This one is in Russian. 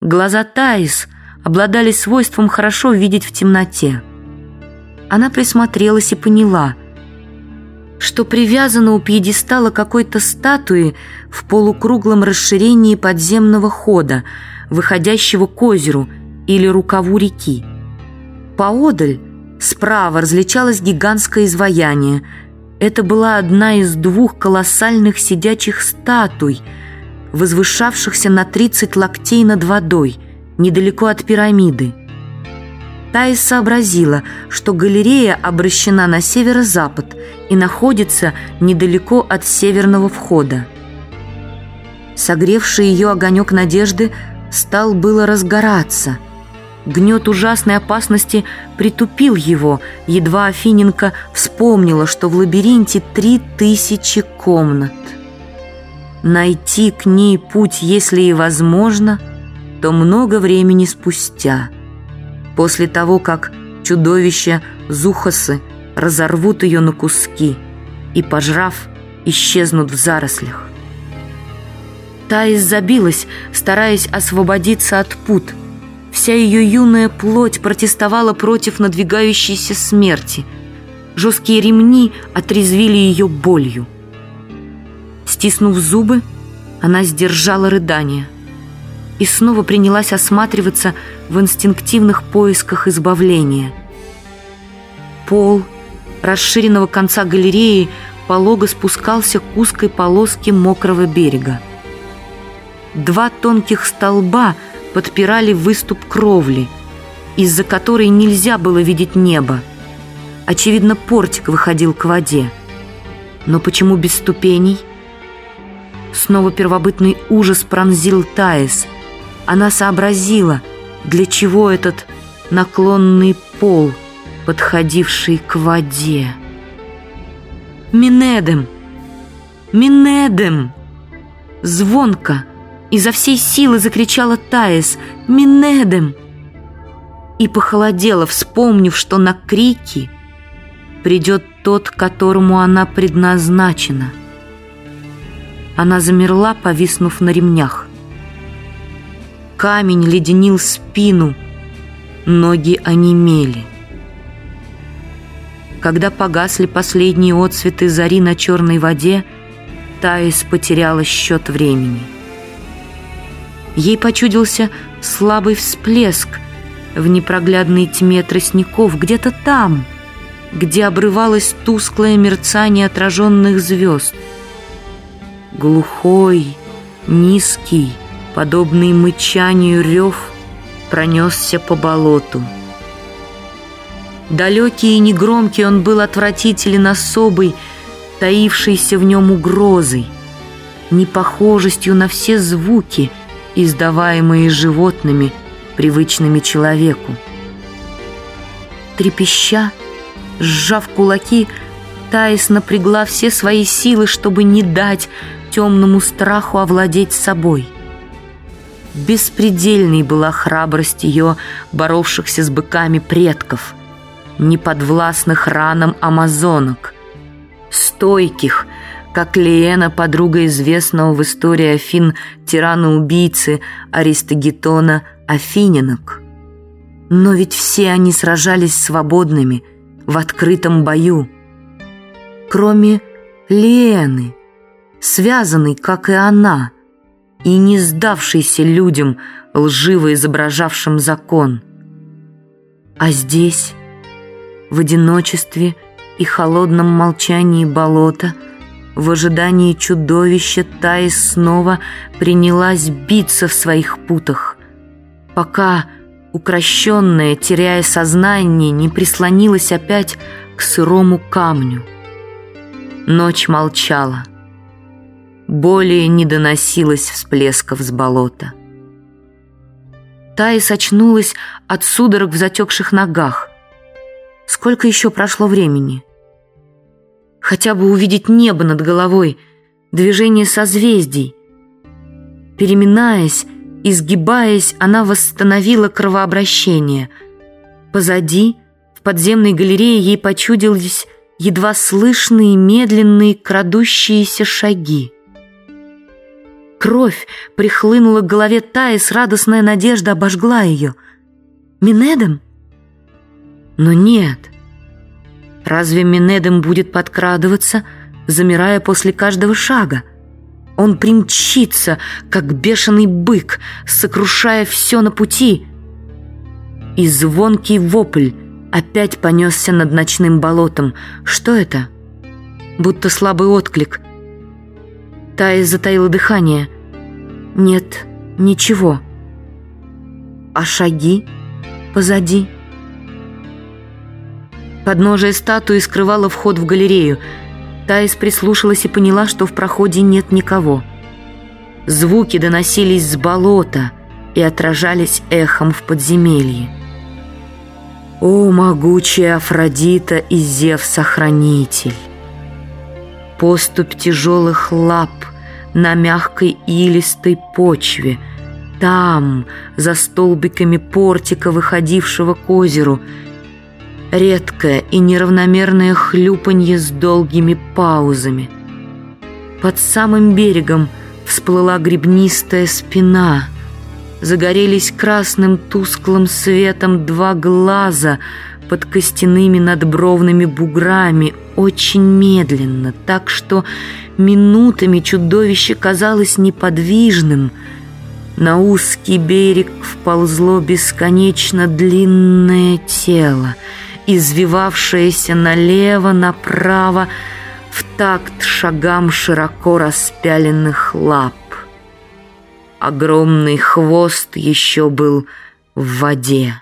Глаза Таис обладали свойством хорошо видеть в темноте. Она присмотрелась и поняла, что привязана у пьедестала какой-то статуи в полукруглом расширении подземного хода, выходящего к озеру или рукаву реки. Поодаль, справа, различалось гигантское изваяние. Это была одна из двух колоссальных сидячих статуй, возвышавшихся на 30 локтей над водой, недалеко от пирамиды. Таис сообразила, что галерея обращена на северо-запад и находится недалеко от северного входа. Согревший ее огонек надежды стал было разгораться. Гнет ужасной опасности притупил его, едва Афиненко вспомнила, что в лабиринте три тысячи комнат. Найти к ней путь, если и возможно, то много времени спустя – После того, как чудовища Зухасы разорвут ее на куски и, пожрав, исчезнут в зарослях. Таис забилась, стараясь освободиться от пут. Вся ее юная плоть протестовала против надвигающейся смерти. Жесткие ремни отрезвили ее болью. Стиснув зубы, она сдержала рыдание и снова принялась осматриваться в инстинктивных поисках избавления. Пол расширенного конца галереи полого спускался к узкой полоске мокрого берега. Два тонких столба подпирали выступ кровли, из-за которой нельзя было видеть небо. Очевидно, портик выходил к воде. Но почему без ступеней? Снова первобытный ужас пронзил Таис. Она сообразила — для чего этот наклонный пол, подходивший к воде? «Минедем! Минедем!» Звонко, изо всей силы закричала Таис «Минедем!» И похолодела, вспомнив, что на крики придет тот, которому она предназначена. Она замерла, повиснув на ремнях. Камень леденил спину, ноги онемели. Когда погасли последние отцветы зари на черной воде, Таис потеряла счет времени. Ей почудился слабый всплеск в непроглядной тьме тростников, где-то там, где обрывалось тусклое мерцание отраженных звезд. Глухой, низкий, подобный мычанию рев, пронесся по болоту. Далекий и негромкий он был отвратителен особый, таившийся в нем угрозой, непохожестью на все звуки, издаваемые животными, привычными человеку. Трепеща, сжав кулаки, Таис напрягла все свои силы, чтобы не дать темному страху овладеть собой — Беспредельной была храбрость ее, боровшихся с быками предков, неподвластных ранам амазонок, стойких, как Лиена, подруга известного в истории Афин тирана-убийцы Аристогетона Афининок. Но ведь все они сражались свободными, в открытом бою. Кроме Лиены, связанной, как и она, и не сдавшийся людям, лживо изображавшим закон. А здесь, в одиночестве и холодном молчании болота, в ожидании чудовища Таис снова принялась биться в своих путах, пока, укращенная, теряя сознание, не прислонилась опять к сырому камню. Ночь молчала более не доносилось всплесков с болота. Таис очнулась от судорог в затекших ногах. Сколько еще прошло времени? Хотя бы увидеть небо над головой, движение созвездий. Переминаясь, изгибаясь, она восстановила кровообращение. Позади, в подземной галерее, ей почудились едва слышные медленные крадущиеся шаги. Кровь прихлынула к голове Таис, радостная надежда обожгла ее. Минедом? Но нет. Разве Минедом будет подкрадываться, замирая после каждого шага? Он примчится, как бешеный бык, сокрушая все на пути. И звонкий вопль опять понесся над ночным болотом. Что это? Будто слабый отклик. Тая затаила дыхание. Нет, ничего. А шаги позади? Подножие статуи скрывало вход в галерею — Таис прислушалась и поняла, что в проходе нет никого. Звуки доносились с болота и отражались эхом в подземелье. «О, могучая Афродита и Зевс-охранитель!» Поступь тяжелых лап на мягкой илистой почве, там, за столбиками портика, выходившего к озеру, редкое и неравномерное хлюпанье с долгими паузами. Под самым берегом всплыла гребнистая спина. Загорелись красным тусклым светом два глаза под костяными надбровными буграми, очень медленно, так что минутами чудовище казалось неподвижным. На узкий берег вползло бесконечно длинное тело — извивавшаяся налево, направо, в такт шагам широко распяленных лап. Огромный хвост еще был в воде.